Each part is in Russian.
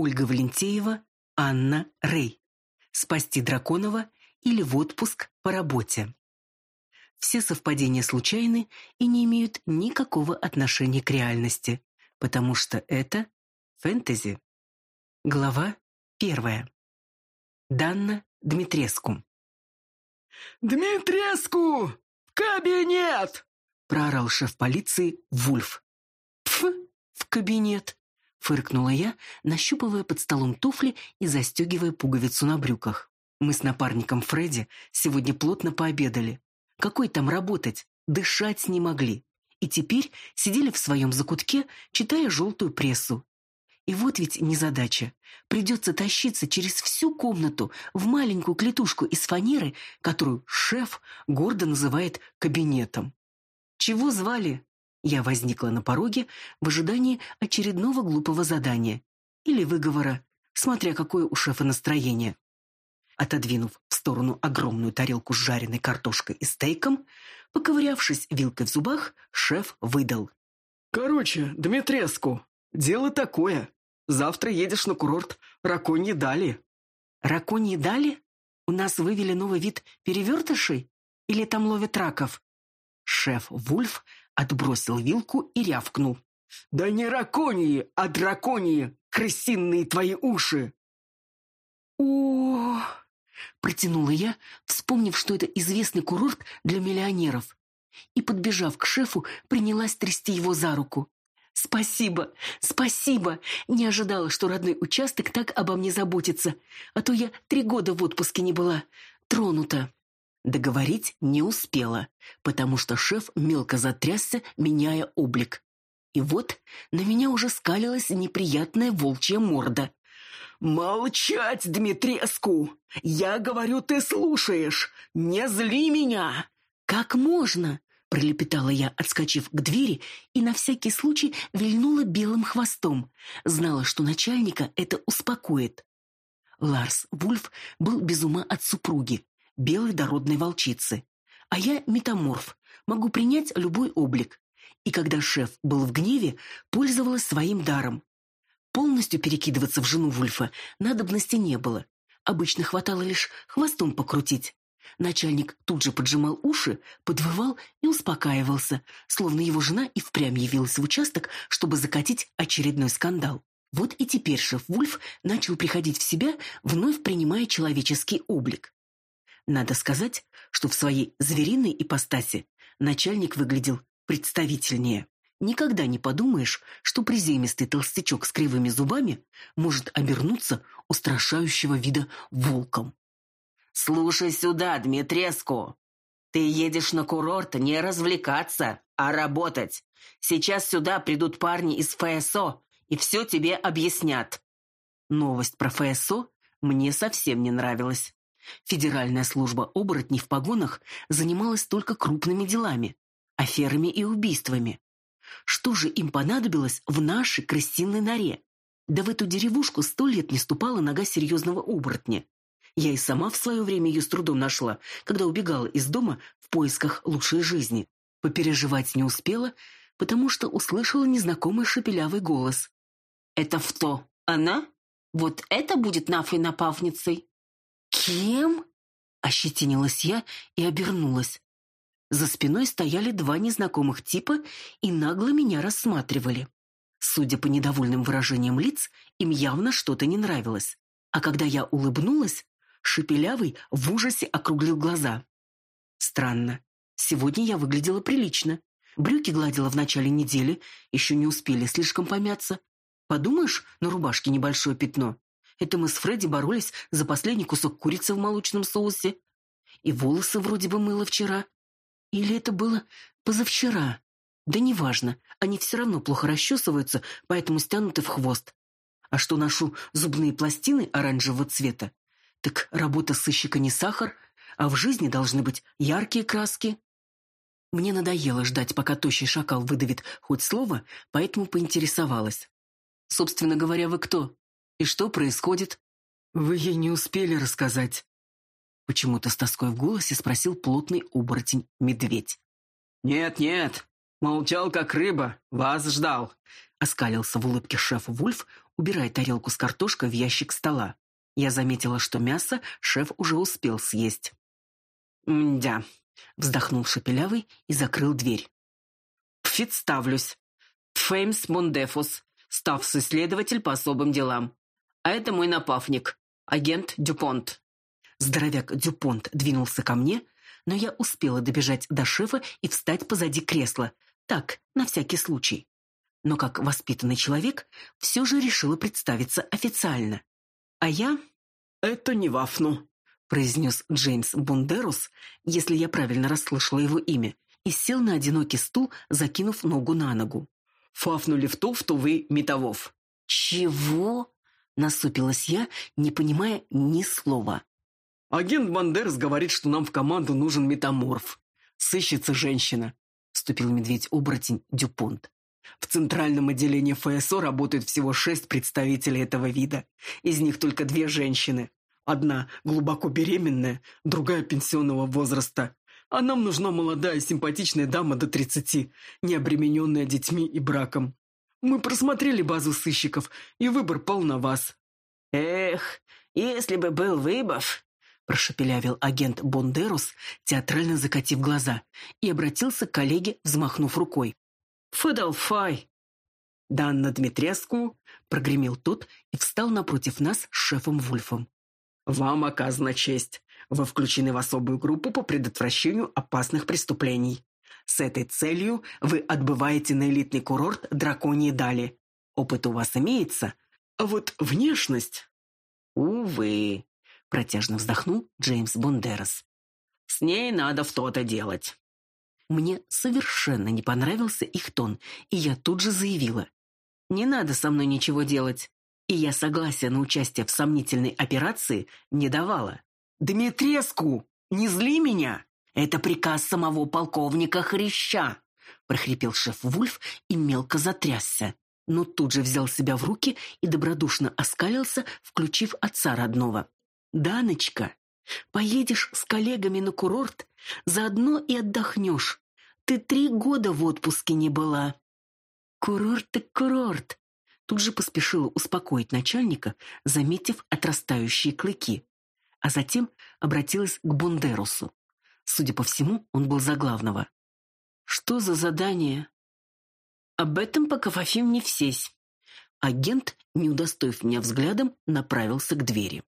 Ольга Валентеева, Анна Рей. Спасти Драконова или в отпуск по работе. Все совпадения случайны и не имеют никакого отношения к реальности, потому что это фэнтези. Глава первая. Данна Дмитреску. «Дмитреску! Кабинет!» — проорал шеф полиции Вульф. «Пф, в кабинет!» — фыркнула я, нащупывая под столом туфли и застегивая пуговицу на брюках. Мы с напарником Фредди сегодня плотно пообедали. Какой там работать? Дышать не могли. И теперь сидели в своем закутке, читая желтую прессу. И вот ведь незадача. Придется тащиться через всю комнату в маленькую клетушку из фанеры, которую шеф гордо называет кабинетом. Чего звали? Я возникла на пороге в ожидании очередного глупого задания или выговора, смотря какое у шефа настроение. Отодвинув в сторону огромную тарелку с жареной картошкой и стейком, поковырявшись вилкой в зубах, шеф выдал. «Короче, Дмитреску, дело такое. Завтра едешь на курорт Раконьи Дали». «Раконьи Дали? У нас вывели новый вид перевертышей? Или там ловят раков?» Шеф Вульф отбросил вилку и рявкнул. «Да не раконии, а драконии, крысиные твои уши!» о протянула я, вспомнив, что это известный курорт для миллионеров. И, подбежав к шефу, принялась трясти его за руку. «Спасибо, спасибо! Не ожидала, что родной участок так обо мне заботится, а то я три года в отпуске не была. Тронута!» Договорить не успела, потому что шеф мелко затрясся, меняя облик. И вот на меня уже скалилась неприятная волчья морда. «Молчать, Дмитреску! Я говорю, ты слушаешь! Не зли меня!» «Как можно?» — пролепетала я, отскочив к двери, и на всякий случай вильнула белым хвостом. Знала, что начальника это успокоит. Ларс Вульф был без ума от супруги белой дородной волчицы. А я метаморф, могу принять любой облик. И когда шеф был в гневе, пользовалась своим даром. Полностью перекидываться в жену Вульфа надобности не было. Обычно хватало лишь хвостом покрутить. Начальник тут же поджимал уши, подвывал и успокаивался, словно его жена и впрямь явилась в участок, чтобы закатить очередной скандал. Вот и теперь шеф Вульф начал приходить в себя, вновь принимая человеческий облик. Надо сказать, что в своей звериной ипостаси начальник выглядел представительнее. Никогда не подумаешь, что приземистый толстячок с кривыми зубами может обернуться устрашающего вида волком. «Слушай сюда, Дмитреску! Ты едешь на курорт не развлекаться, а работать. Сейчас сюда придут парни из ФСО и все тебе объяснят». Новость про ФСО мне совсем не нравилась. Федеральная служба оборотней в погонах занималась только крупными делами, аферами и убийствами. Что же им понадобилось в нашей крысиной норе? Да в эту деревушку сто лет не ступала нога серьезного оборотня. Я и сама в свое время ее с трудом нашла, когда убегала из дома в поисках лучшей жизни. Попереживать не успела, потому что услышала незнакомый шепелявый голос. «Это кто? Она? Вот это будет нафой напавницей?» «Кем?» — ощетинилась я и обернулась. За спиной стояли два незнакомых типа и нагло меня рассматривали. Судя по недовольным выражениям лиц, им явно что-то не нравилось. А когда я улыбнулась, Шепелявый в ужасе округлил глаза. Странно. Сегодня я выглядела прилично. Брюки гладила в начале недели, еще не успели слишком помяться. Подумаешь, на рубашке небольшое пятно. Это мы с Фредди боролись за последний кусок курицы в молочном соусе. И волосы вроде бы мыла вчера. Или это было позавчера? Да неважно, они все равно плохо расчесываются, поэтому стянуты в хвост. А что ношу зубные пластины оранжевого цвета? Так работа сыщика не сахар, а в жизни должны быть яркие краски. Мне надоело ждать, пока тощий шакал выдавит хоть слово, поэтому поинтересовалась. Собственно говоря, вы кто? И что происходит? Вы ей не успели рассказать. Почему-то с тоской в голосе спросил плотный оборотень-медведь. «Нет, нет, молчал как рыба, вас ждал», — оскалился в улыбке шеф Вульф, убирая тарелку с картошкой в ящик стола. Я заметила, что мясо шеф уже успел съесть. «Мдя», — вздохнул Шепелявый и закрыл дверь. «Представлюсь. Феймс Мондефус, статс-исследователь по особым делам. А это мой напарник, агент Дюпонт». Здоровяк Дюпонт двинулся ко мне, но я успела добежать до шефа и встать позади кресла. Так, на всякий случай. Но как воспитанный человек, все же решила представиться официально. А я... «Это не Вафну», — произнес Джеймс Бундерус, если я правильно расслышала его имя, и сел на одинокий стул, закинув ногу на ногу. «Фафну Левтов, вы Метовов». «Чего?» — насупилась я, не понимая ни слова. «Агент Бандерс говорит, что нам в команду нужен метаморф. Сыщется женщина», — вступил медведь-оборотень Дюпонт. «В центральном отделении ФСО работают всего шесть представителей этого вида. Из них только две женщины. Одна глубоко беременная, другая пенсионного возраста. А нам нужна молодая симпатичная дама до тридцати, не обремененная детьми и браком. Мы просмотрели базу сыщиков, и выбор пал на вас». «Эх, если бы был выбор, прошепелявил агент Бондерус, театрально закатив глаза, и обратился к коллеге, взмахнув рукой. «Фадалфай!» «Данна Дмитреску!» — прогремел тот и встал напротив нас с шефом Вульфом. «Вам оказана честь. Вы включены в особую группу по предотвращению опасных преступлений. С этой целью вы отбываете на элитный курорт Драконьи Дали. Опыт у вас имеется, а вот внешность...» «Увы», Протяжно вздохнул Джеймс Бондерас. «С ней надо что-то делать». Мне совершенно не понравился их тон, и я тут же заявила. «Не надо со мной ничего делать». И я согласия на участие в сомнительной операции не давала. «Дмитреску, не зли меня! Это приказ самого полковника Хряща!» прохрипел шеф Вульф и мелко затрясся, но тут же взял себя в руки и добродушно оскалился, включив отца родного. Даночка, поедешь с коллегами на курорт, заодно и отдохнешь. Ты три года в отпуске не была. Курорт так курорт. Тут же поспешила успокоить начальника, заметив отрастающие клыки. А затем обратилась к Бондерусу. Судя по всему, он был за главного. Что за задание? Об этом пока Фафим не всесь. Агент, не удостоив меня взглядом, направился к двери.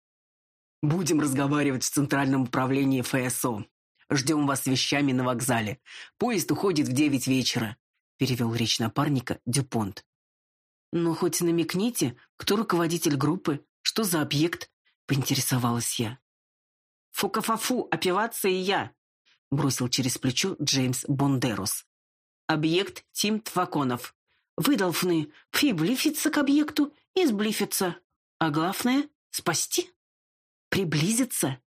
Будем разговаривать в Центральном управлении ФСО. Ждем вас с вещами на вокзале. Поезд уходит в девять вечера», — перевел речь напарника Дюпонт. «Ну, хоть намекните, кто руководитель группы, что за объект?» — поинтересовалась я. «Фукафафу, опиваться и я», — бросил через плечо Джеймс Бондерос. «Объект Тим Тваконов. Вы должны приблифиться к объекту и сблифиться. А главное — спасти». Приблизиться?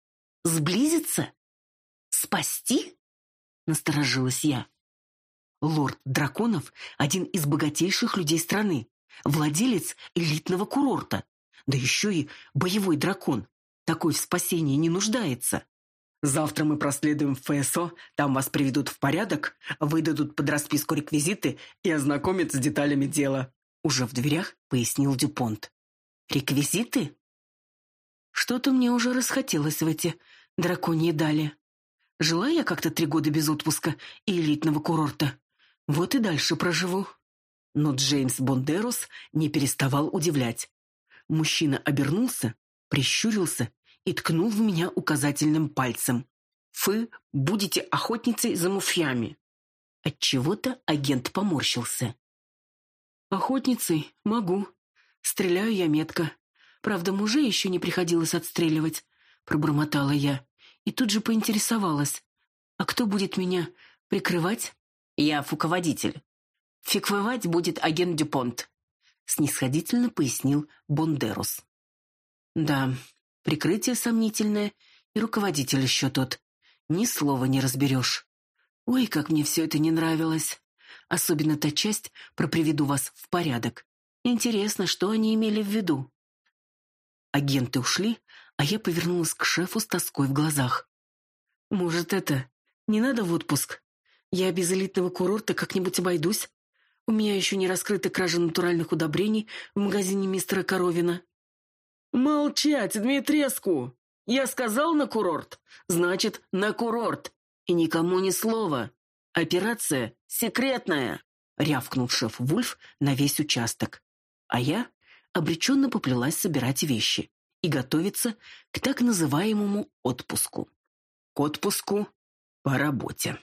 Сблизиться? Спасти? Насторожилась я. Лорд Драконов – один из богатейших людей страны, владелец элитного курорта, да еще и боевой дракон. Такой в спасении не нуждается. Завтра мы проследуем в ФСО, там вас приведут в порядок, выдадут под расписку реквизиты и ознакомят с деталями дела. Уже в дверях пояснил Дюпонт. Реквизиты? Что-то мне уже расхотелось в эти драконьи дали. Жила я как-то три года без отпуска и элитного курорта. Вот и дальше проживу. Но Джеймс Бондерос не переставал удивлять. Мужчина обернулся, прищурился и ткнул в меня указательным пальцем. «Вы будете охотницей за муфьями». Отчего-то агент поморщился. «Охотницей могу. Стреляю я метко. Правда, мужей еще не приходилось отстреливать, пробормотала я и тут же поинтересовалась: "А кто будет меня прикрывать?" "Я фуководитель. Фиквывать будет агент Дюпонт", снисходительно пояснил Бондерус. "Да, прикрытие сомнительное, и руководитель еще тот. Ни слова не разберешь. Ой, как мне все это не нравилось. Особенно та часть про приведу вас в порядок. Интересно, что они имели в виду. Агенты ушли, а я повернулась к шефу с тоской в глазах. «Может, это... Не надо в отпуск? Я без элитного курорта как-нибудь обойдусь. У меня еще не раскрыта кража натуральных удобрений в магазине мистера Коровина». «Молчать, Дмитреску! Я сказал на курорт, значит, на курорт. И никому ни слова. Операция секретная!» рявкнул шеф Вульф на весь участок. А я обреченно поплелась собирать вещи и готовиться к так называемому отпуску. К отпуску по работе.